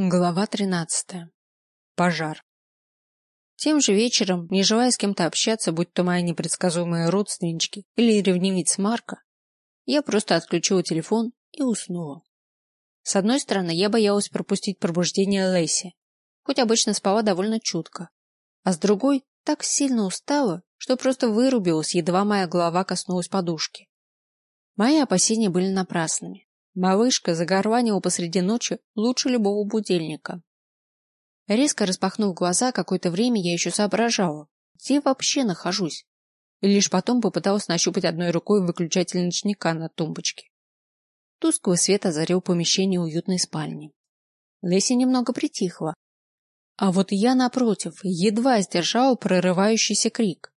Глава тринадцатая. Пожар. Тем же вечером, не желая с кем-то общаться, будь то мои непредсказуемые родственнички или ревнивец Марка, я просто отключила телефон и уснула. С одной стороны, я боялась пропустить пробуждение Лэйси, хоть обычно спала довольно чутко, а с другой, так сильно устала, что просто вырубилась, едва моя голова коснулась подушки. Мои опасения были напрасными. Малышка загорванила посреди ночи лучше любого будильника. Резко распахнув глаза, какое-то время я еще соображала, где вообще нахожусь, и лишь потом попыталась нащупать одной рукой выключатель ночника на тумбочке. Тусклый свет озарил помещение уютной спальни. Леси немного притихла, а вот я, напротив, едва сдержала прорывающийся крик.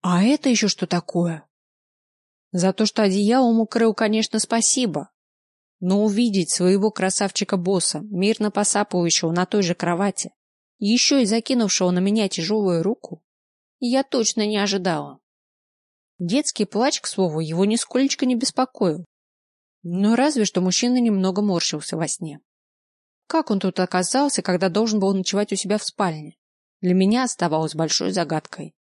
«А это еще что такое?» За то, что одеялом укрыл, конечно, спасибо, но увидеть своего красавчика-босса, мирно посапывающего на той же кровати, еще и закинувшего на меня тяжелую руку, я точно не ожидала. Детский плач, к слову, его нисколечко не беспокоил. Но разве что мужчина немного морщился во сне. Как он тут оказался, когда должен был ночевать у себя в спальне? Для меня оставалось большой загадкой.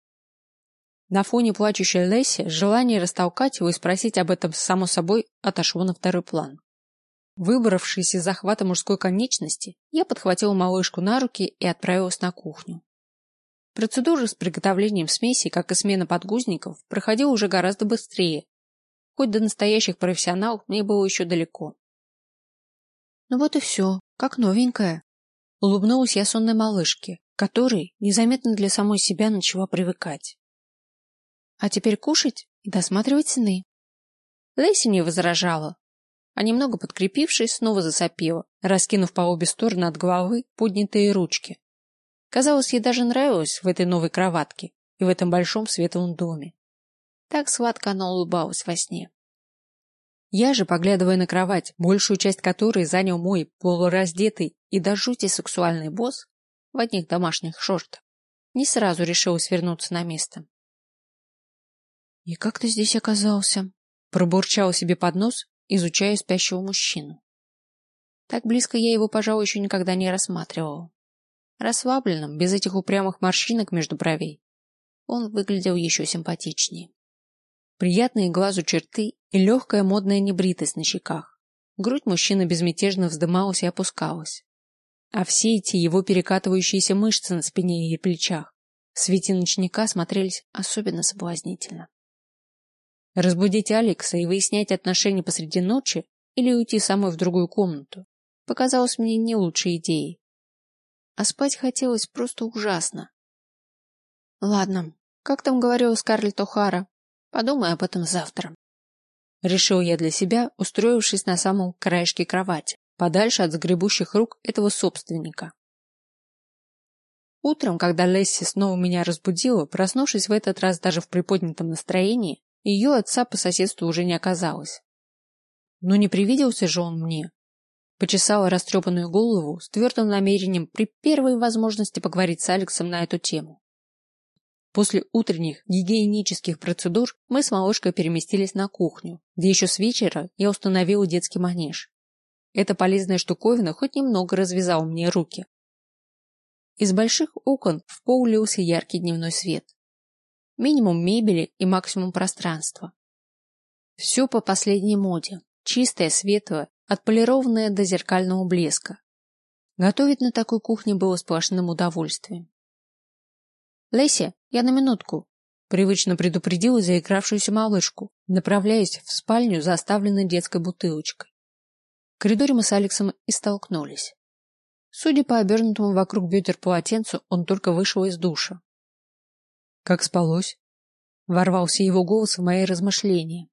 На фоне плачущей Лесси желание растолкать его и спросить об этом само собой отошло на второй план. Выбравшись из захвата мужской конечности, я подхватила малышку на руки и отправилась на кухню. Процедура с приготовлением смеси, как и смена подгузников, проходила уже гораздо быстрее, хоть до настоящих профессионалов мне было еще далеко. Ну вот и все, как новенькая. Улыбнулась я сонной малышке, которой незаметно для самой себя начала привыкать. А теперь кушать и досматривать сны. Лэйси не возражала, а немного подкрепившись, снова засопела, раскинув по обе стороны от головы поднятые ручки. Казалось, ей даже нравилось в этой новой кроватке и в этом большом светлом доме. Так сладко она улыбалась во сне. Я же, поглядывая на кровать, большую часть которой занял мой полураздетый и до жути сексуальный босс в одних домашних шортах, не сразу решилась вернуться на место. «И как ты здесь оказался?» Пробурчал себе под нос, изучая спящего мужчину. Так близко я его, пожалуй, еще никогда не рассматривала. Расслабленным, без этих упрямых морщинок между бровей, он выглядел еще симпатичнее. Приятные глазу черты и легкая модная небритость на щеках. Грудь мужчины безмятежно вздымалась и опускалась. А все эти его перекатывающиеся мышцы на спине и плечах в свете ночника смотрелись особенно соблазнительно. Разбудить Алекса и выяснять отношения посреди ночи или уйти самой в другую комнату показалось мне не лучшей идеей. А спать хотелось просто ужасно. Ладно, как там говорила Скарлетт О'Хара, подумай об этом завтра. Решил я для себя, устроившись на самом краешке кровати, подальше от загребущих рук этого собственника. Утром, когда Лесси снова меня разбудила, проснувшись в этот раз даже в приподнятом настроении, ее отца по соседству уже не оказалось. Но не привиделся же он мне. Почесала растрепанную голову с твердым намерением при первой возможности поговорить с Алексом на эту тему. После утренних гигиенических процедур мы с малышкой переместились на кухню, где еще с вечера я установила детский манеж. Эта полезная штуковина хоть немного развязала мне руки. Из больших окон в пол лился яркий дневной свет минимум мебели и максимум пространства. Все по последней моде, чистое, светлое, отполированное до зеркального блеска. Готовить на такой кухне было сплошным удовольствием. Леся, я на минутку, привычно предупредила заигравшуюся малышку, направляясь в спальню за оставленной детской бутылочкой. В коридоре мы с Алексом и столкнулись. Судя по обернутому вокруг бедер полотенцу, он только вышел из душа. Как спалось? Ворвался его голос в мои размышления.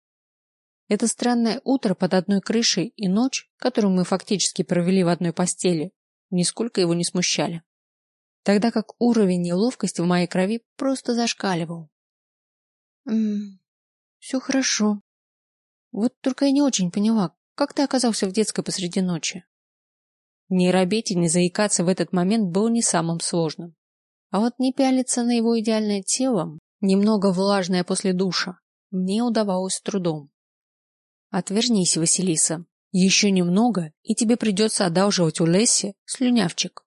Это странное утро под одной крышей и ночь, которую мы фактически провели в одной постели, нисколько его не смущали. Тогда как уровень неловкости в моей крови просто зашкаливал. М все хорошо. Вот только я не очень поняла, как ты оказался в детской посреди ночи? Не робеть и не заикаться в этот момент было не самым сложным. А вот не пялиться на его идеальное тело, немного влажное после душа, мне удавалось с трудом. Отвернись, Василиса. Еще немного, и тебе придется одалживать у Лесси слюнявчик.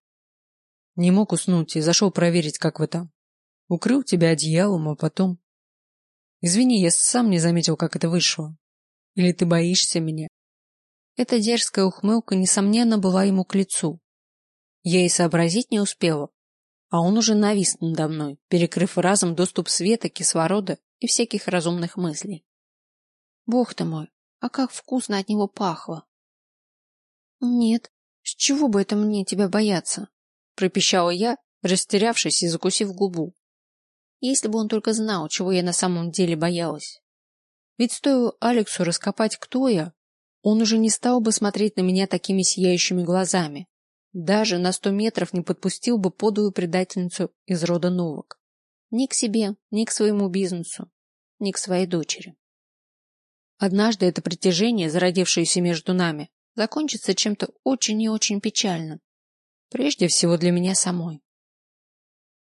Не мог уснуть и зашел проверить, как вы там. Укрыл тебя одеялом, а потом... Извини, я сам не заметил, как это вышло. Или ты боишься меня? Эта дерзкая ухмылка, несомненно, была ему к лицу. Я и сообразить не успела, а он уже навис надо мной, перекрыв разом доступ света, кислорода и всяких разумных мыслей. Бог ты мой, а как вкусно от него пахло! Нет, с чего бы это мне тебя бояться? пропищала я, растерявшись и закусив губу. Если бы он только знал, чего я на самом деле боялась. Ведь стоило Алексу раскопать, кто я, он уже не стал бы смотреть на меня такими сияющими глазами. Даже на сто метров не подпустил бы подлую предательницу из рода Новок. Ни к себе, ни к своему бизнесу, ни к своей дочери. Однажды это притяжение, зародившееся между нами, закончится чем-то очень и очень печальным. Прежде всего для меня самой.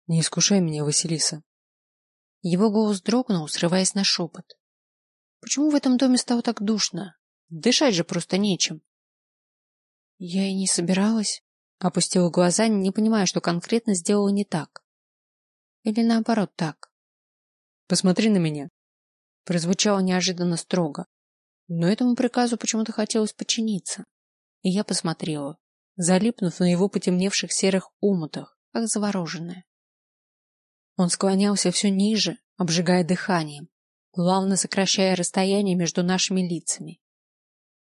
Не искушай меня, Василиса. Его голос дрогнул, срываясь на шепот. Почему в этом доме стало так душно? Дышать же просто нечем. Я и не собиралась. Опустила глаза, не понимая, что конкретно сделала не так. Или наоборот так. Посмотри на меня. Прозвучало неожиданно строго. Но этому приказу почему-то хотелось подчиниться. И я посмотрела, залипнув на его потемневших серых умутах, как завороженная. Он склонялся все ниже, обжигая дыханием, плавно сокращая расстояние между нашими лицами.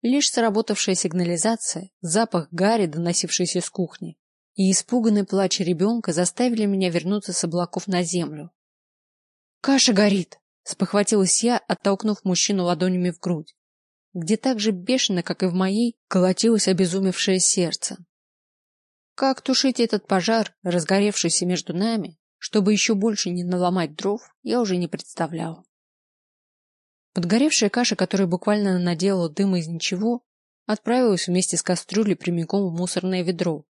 Лишь сработавшая сигнализация, запах гари, доносившийся с кухни, и испуганный плач ребенка заставили меня вернуться с облаков на землю. «Каша горит!» — спохватилась я, оттолкнув мужчину ладонями в грудь, где так же бешено, как и в моей, колотилось обезумевшее сердце. Как тушить этот пожар, разгоревшийся между нами, чтобы еще больше не наломать дров, я уже не представляла. Подгоревшая каша, которая буквально наделала дыма из ничего, отправилась вместе с кастрюлей прямиком в мусорное ведро.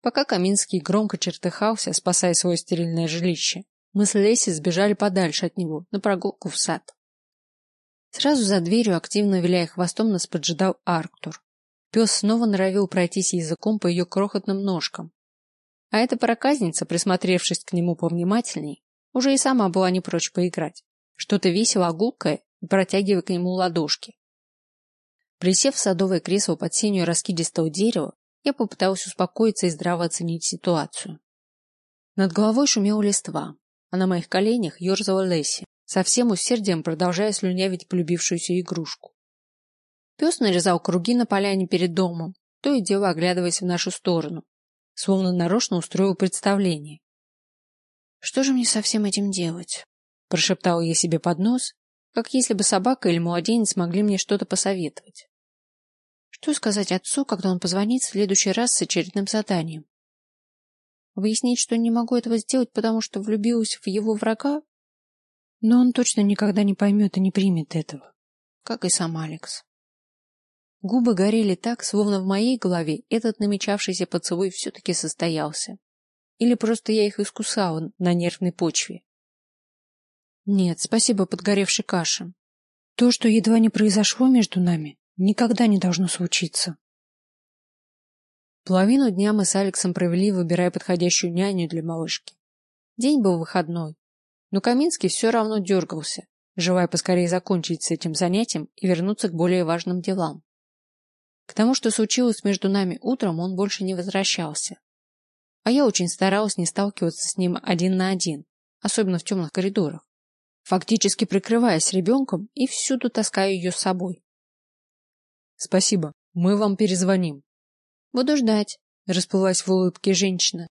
Пока Каминский громко чертыхался, спасая свое стерильное жилище, мы с Лесей сбежали подальше от него, на прогулку в сад. Сразу за дверью, активно виляя хвостом, нас поджидал Арктур. Пес снова норовил пройтись языком по ее крохотным ножкам. А эта проказница, присмотревшись к нему повнимательней, уже и сама была не прочь поиграть. Что-то весело гулкое и протягивая к нему ладошки. Присев в садовое кресло под сенью раскидистого дерева, я попыталась успокоиться и здраво оценить ситуацию. Над головой шумела листва, а на моих коленях ерзала Лесси, со всем усердием продолжая слюнявить полюбившуюся игрушку. Пес нарезал круги на поляне перед домом, то и дело оглядываясь в нашу сторону, словно нарочно устроил представление. Что же мне со всем этим делать? Прошептал я себе под нос как если бы собака или младенец могли мне что-то посоветовать. Что сказать отцу, когда он позвонит в следующий раз с очередным заданием? Выяснить, что не могу этого сделать, потому что влюбилась в его врага? Но он точно никогда не поймет и не примет этого, как и сам Алекс. Губы горели так, словно в моей голове этот намечавшийся поцелуй все-таки состоялся. Или просто я их искусала на нервной почве. Нет, спасибо подгоревшей каше. То, что едва не произошло между нами, никогда не должно случиться. Половину дня мы с Алексом провели, выбирая подходящую няню для малышки. День был выходной, но Каминский все равно дергался, желая поскорее закончить с этим занятием и вернуться к более важным делам. К тому, что случилось между нами утром, он больше не возвращался. А я очень старалась не сталкиваться с ним один на один, особенно в темных коридорах фактически прикрываясь ребенком и всюду таскаю ее с собой. Спасибо, мы вам перезвоним. Буду ждать, расплылась в улыбке женщина.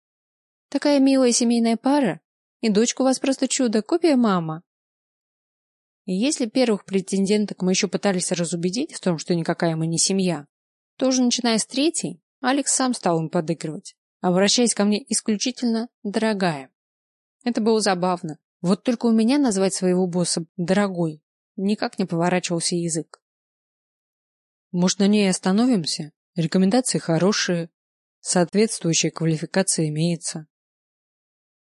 Такая милая семейная пара, и дочка у вас просто чудо, копия мама. И если первых претенденток мы еще пытались разубедить в том, что никакая мы не семья, то уже начиная с третьей, Алекс сам стал им подыгрывать, обращаясь ко мне исключительно «дорогая». Это было забавно, вот только у меня назвать своего босса дорогой никак не поворачивался язык. Может, на ней остановимся? Рекомендации хорошие, соответствующая квалификация имеется.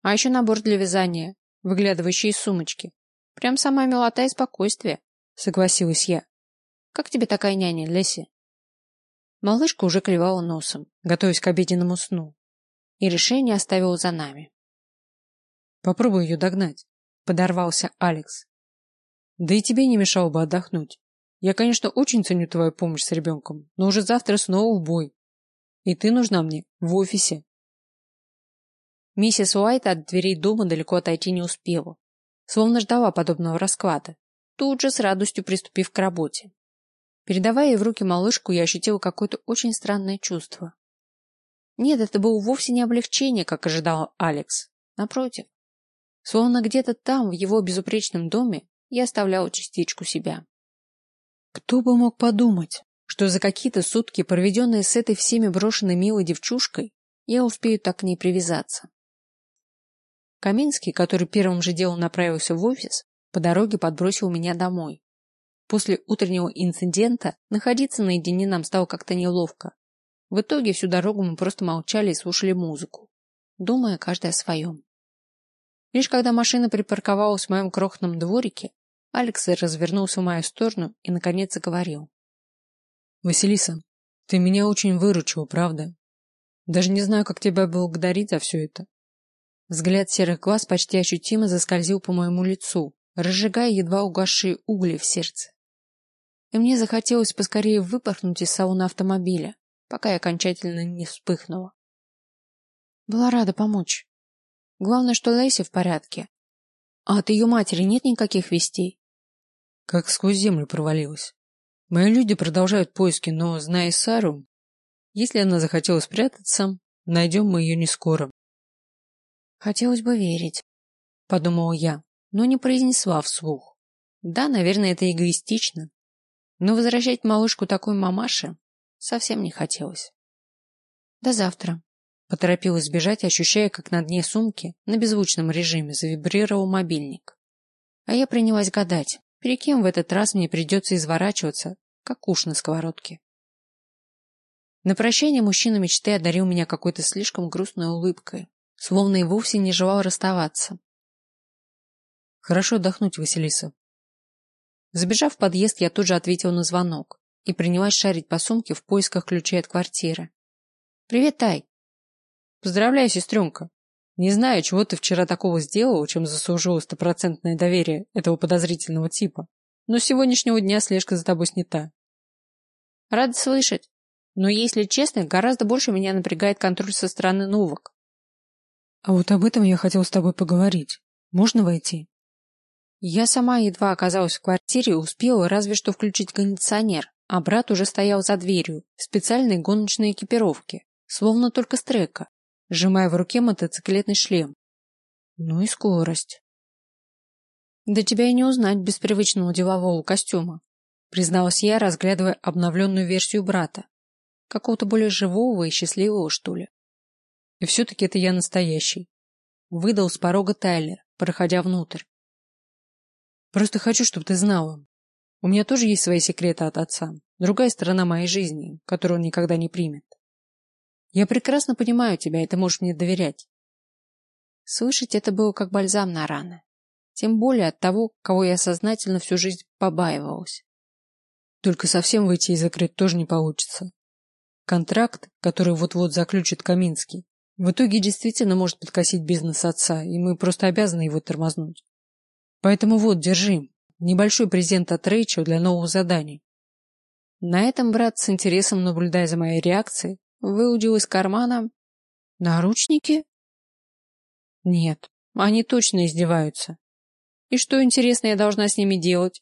А еще набор для вязания, выглядывающий из сумочки. Прям самая милота и спокойствие, согласилась я. Как тебе такая няня, Леси? Малышка уже клевала носом, готовясь к обеденному сну. И решение оставила за нами. Попробуй ее догнать, подорвался Алекс. Да и тебе не мешало бы отдохнуть. Я, конечно, очень ценю твою помощь с ребенком, но уже завтра снова в бой. И ты нужна мне в офисе. Миссис Уайт от дверей дома далеко отойти не успела, словно ждала подобного расклада, тут же с радостью приступив к работе. Передавая ей в руки малышку, я ощутила какое-то очень странное чувство. Нет, это было вовсе не облегчение, как ожидал Алекс. Напротив, словно где-то там, в его безупречном доме, я оставляла частичку себя. Кто бы мог подумать, что за какие-то сутки, проведенные с этой всеми брошенной милой девчушкой, я успею так к ней привязаться. Каминский, который первым же делом направился в офис, по дороге подбросил меня домой. После утреннего инцидента находиться наедине нам стало как-то неловко. В итоге всю дорогу мы просто молчали и слушали музыку, думая каждый о своем. Лишь когда машина припарковалась в моем крохотном дворике, Алекс развернулся в мою сторону и наконец заговорил. Василиса, ты меня очень выручила, правда? Даже не знаю, как тебя благодарить за все это. Взгляд серых глаз почти ощутимо заскользил по моему лицу, разжигая едва угасшие угли в сердце. И мне захотелось поскорее выпорхнуть из салона автомобиля, пока я окончательно не вспыхнула. Была рада помочь. Главное, что Лейси в порядке. А от ее матери нет никаких вестей? Как сквозь землю провалилась. Мои люди продолжают поиски, но, зная Сару, если она захотела спрятаться, найдем мы ее не скоро. Хотелось бы верить, подумала я, но не произнесла вслух. Да, наверное, это эгоистично, но возвращать малышку такой мамаше совсем не хотелось. До завтра. Поторопилась бежать, ощущая, как на дне сумки на беззвучном режиме завибрировал мобильник. А я принялась гадать, перед кем в этот раз мне придется изворачиваться, как уж на сковородке. На прощание мужчина мечты одарил меня какой-то слишком грустной улыбкой, словно и вовсе не желал расставаться. Хорошо отдохнуть, Василиса. Забежав в подъезд, я тут же ответил на звонок и принялась шарить по сумке в поисках ключей от квартиры. Привет, Тай. Поздравляю, сестренка. Не знаю, чего ты вчера такого сделал, чем заслужила стопроцентное доверие этого подозрительного типа, но с сегодняшнего дня слежка за тобой снята. Рада слышать. Но, если честно, гораздо больше меня напрягает контроль со стороны новок. А вот об этом я хотел с тобой поговорить. Можно войти? Я сама едва оказалась в квартире и успела разве что включить кондиционер, а брат уже стоял за дверью в специальной гоночной экипировке, словно только с трека сжимая в руке мотоциклетный шлем. Ну и скорость. Да тебя и не узнать без привычного делового костюма, призналась я, разглядывая обновленную версию брата, какого-то более живого и счастливого, что ли. И все-таки это я настоящий. Выдал с порога Тайлер, проходя внутрь. Просто хочу, чтобы ты знала. У меня тоже есть свои секреты от отца. Другая сторона моей жизни, которую он никогда не примет. Я прекрасно понимаю тебя, и ты можешь мне доверять. Слышать это было как бальзам на раны. Тем более от того, кого я сознательно всю жизнь побаивалась. Только совсем выйти и закрыть тоже не получится. Контракт, который вот-вот заключит Каминский, в итоге действительно может подкосить бизнес отца, и мы просто обязаны его тормознуть. Поэтому вот, держи. Небольшой презент от Рэйчел для нового задания. На этом брат с интересом, наблюдая за моей реакцией, выудил из кармана наручники. Нет, они точно издеваются. И что интересно я должна с ними делать?